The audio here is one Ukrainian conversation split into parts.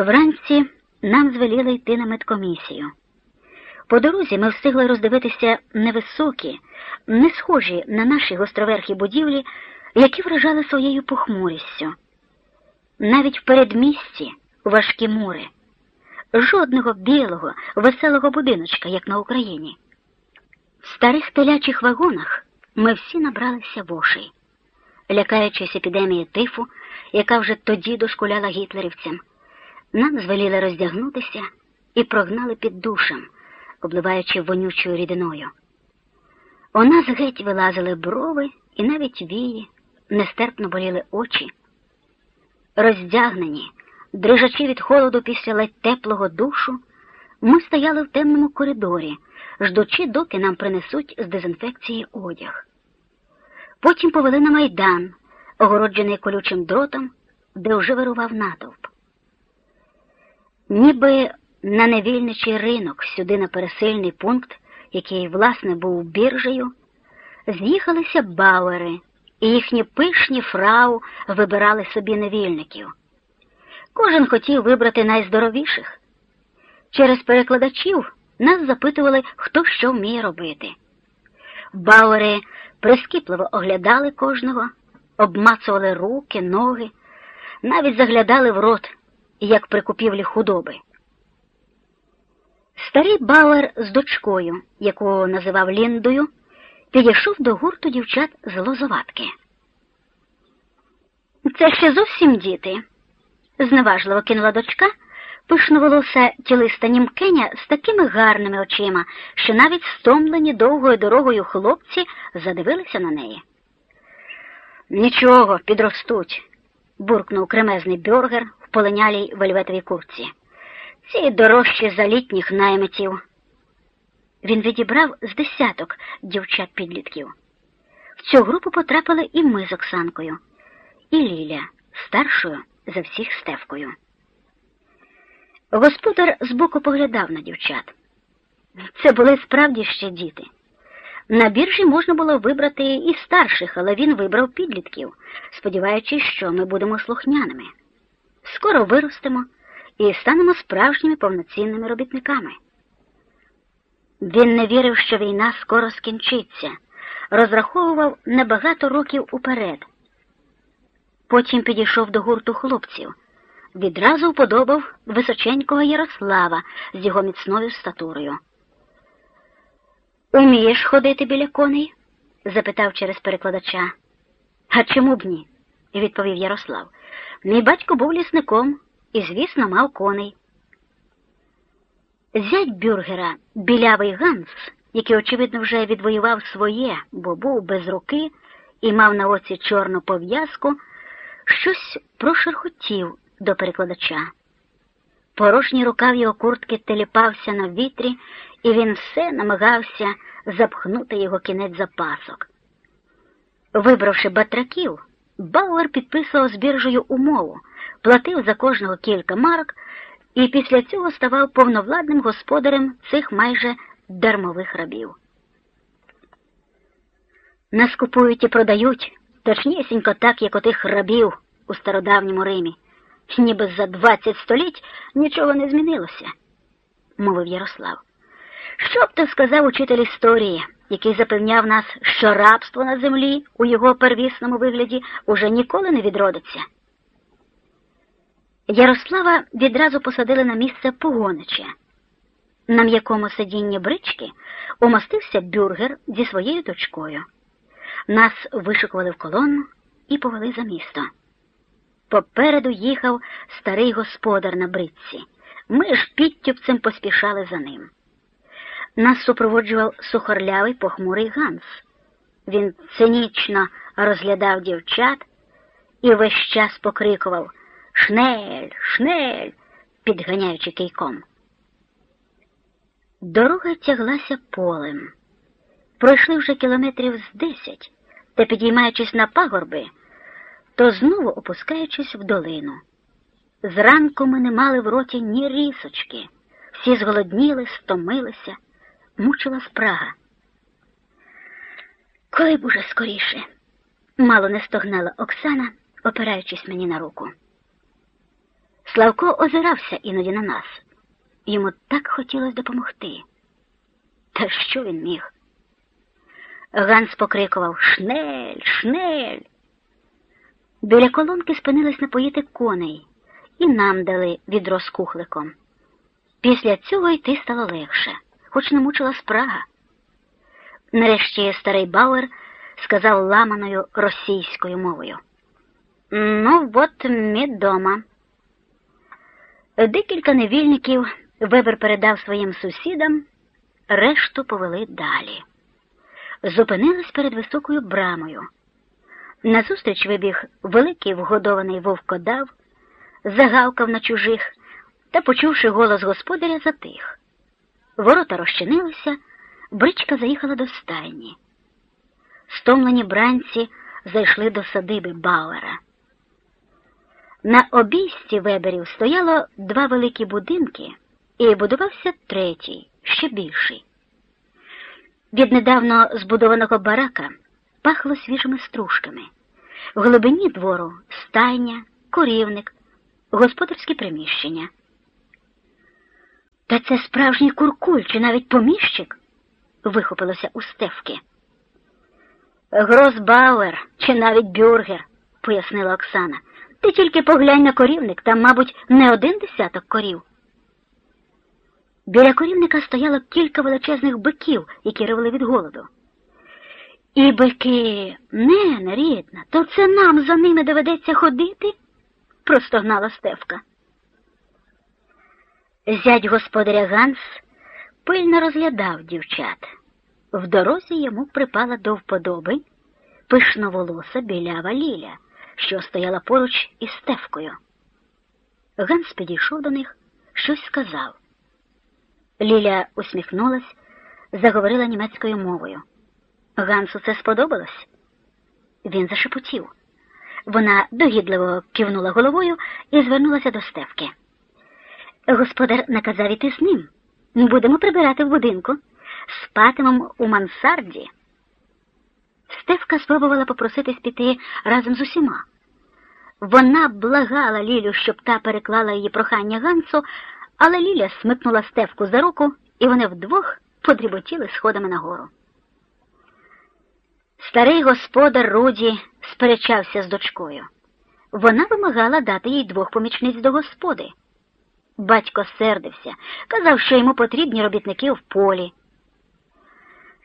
Вранці нам звеліли йти на медкомісію. По дорозі ми встигли роздивитися невисокі, не схожі на наші гостроверхі будівлі, які вражали своєю похмурістю. Навіть в передмісті важкі мури, жодного білого, веселого будиночка, як на Україні. В старих телячих вагонах ми всі набралися вошей, лякаючись епідемії тифу, яка вже тоді дошкуляла гітлерівцям. Нам звеліли роздягнутися і прогнали під душем, обливаючи вонючою рідиною. У нас геть вилазили брови і навіть вії, нестерпно боліли очі. Роздягнені, дрижачи від холоду після ледь теплого душу, ми стояли в темному коридорі, ждучи, доки нам принесуть з дезінфекції одяг. Потім повели на майдан, огороджений колючим дротом, де вже вирував натовп. Ніби на невільничий ринок, сюди на пересильний пункт, який, власне, був біржею, з'їхалися бауери, і їхні пишні фрау вибирали собі невільників. Кожен хотів вибрати найздоровіших. Через перекладачів нас запитували, хто що вміє робити. Бауери прискіпливо оглядали кожного, обмацували руки, ноги, навіть заглядали в рот, як при купівлі худоби. Старий Бауер з дочкою, яку називав Ліндою, підійшов до гурту дівчат з лозоватки. Це ще зовсім діти, зневажливо кинула дочка, пишноволоса тілиста німкеня з такими гарними очима, що навіть стомлені довгою дорогою хлопці задивилися на неї. Нічого, підростуть, буркнув кремезний бюргер полинялій вельветовій курці. Ці дорожчі за літніх наймитів. Він відібрав з десяток дівчат-підлітків. В цю групу потрапили і ми з Оксанкою, і Ліля, старшою за всіх Стевкою. Господар збоку поглядав на дівчат. Це були справді ще діти. На біржі можна було вибрати і старших, але він вибрав підлітків, сподіваючись, що ми будемо слухняними. Скоро виростемо і станемо справжніми повноцінними робітниками. Він не вірив, що війна скоро скінчиться, розраховував небагато років уперед. Потім підійшов до гурту хлопців, відразу вподобав височенького Ярослава з його міцною статурою. Умієш ходити біля коней? запитав через перекладача. А чому б ні? відповів Ярослав. Мій батько був лісником і, звісно, мав коней. Зять бюргера, білявий Ганс, який, очевидно, вже відвоював своє, бо був без руки і мав на оці чорну пов'язку, щось прошерхотів до перекладача. Порожній рукав його куртки теліпався на вітрі, і він все намагався запхнути його кінець запасок. Вибравши батраків, Бауер підписував з біржею умову, платив за кожного кілька марок і після цього ставав повновладним господарем цих майже дармових рабів. Нас купують і продають, точнісінько так, як отих рабів у стародавньому Римі. Ніби за двадцять століть нічого не змінилося, мовив Ярослав. Що б то сказав учитель історії, який запевняв нас, що рабство на землі у його первісному вигляді уже ніколи не відродиться? Ярослава відразу посадили на місце погонича. На м'якому сидінні брички умостився бюргер зі своєю дочкою. Нас вишикували в колонну і повели за місто. Попереду їхав старий господар на бричці. Ми ж підтюпцем поспішали за ним. Нас супроводжував сухорлявий похмурий Ганс. Він цинічно розглядав дівчат і весь час покрикував Schnell, schnell, підганяючи кийком. Дорога тяглася полем. Пройшли вже кілометрів з десять, та, підіймаючись на пагорби, то знову опускаючись в долину. Зранку ми не мали в роті ні рісочки, всі зголодніли, стомилися, мучила спрага. Коли б уже скоріше, мало не стогнала Оксана, опираючись мені на руку. Славко озирався іноді на нас. Йому так хотілося допомогти. Та що він міг? Ганс покрикував Schnell, schnell. Біля колонки спинились напоїти коней, і нам дали відро з кухликом. Після цього йти стало легше, хоч не мучила спрага. Нарешті старий Бауер сказав ламаною російською мовою. Ну, от ми дома. Декілька невільників Вебер передав своїм сусідам, решту повели далі. Зупинились перед високою брамою. Назустріч вибіг великий вгодований вовкодав, загавкав на чужих та, почувши голос господаря, затих. Ворота розчинилися, бричка заїхала до стайні. Стомлені бранці зайшли до садиби Бауера. На обійсті веберів стояло два великі будинки, і будувався третій, ще більший. Від недавно збудованого барака пахло свіжими стружками. В глибині двору стайня, корівник, господарські приміщення. Та це справжній куркуль чи навіть поміщик? вихопилося у стевки. Гросбауер чи навіть бюргер, пояснила Оксана. Ти тільки поглянь на корівник, там, мабуть, не один десяток корів. Біля корівника стояло кілька величезних биків, які ревли від голоду. І бики, не, не рідна, то це нам за ними доведеться ходити, простогнала Стевка. Зять господаря Ганс пильно розглядав дівчат. В дорозі йому припала до вподоби пишноволоса білява Ліля, що стояла поруч із Стевкою. Ганс підійшов до них, щось сказав. Ліля усміхнулась, заговорила німецькою мовою. Гансу це сподобалось. Він зашепотів. Вона догідливо кивнула головою і звернулася до Стевки. Господар наказав іти з ним. Будемо прибирати в будинку, спатимемо у мансарді. Стевка спробувала попроситись піти разом з усіма. Вона благала Лілю, щоб та переклала її прохання Гансу, але Ліля смикнула Стевку за руку, і вони вдвох подріботіли сходами нагору. Старий господар Руді сперечався з дочкою. Вона вимагала дати їй двох помічниць до господи. Батько сердився, казав, що йому потрібні робітники в полі.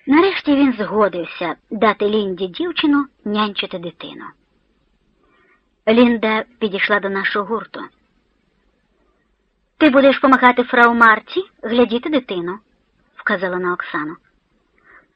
Нарешті він згодився дати Лінді дівчину нянчити дитину. Лінда підійшла до нашого гурту. Ти будеш помагати фрау Марті глядіти дитину, вказала на Оксану.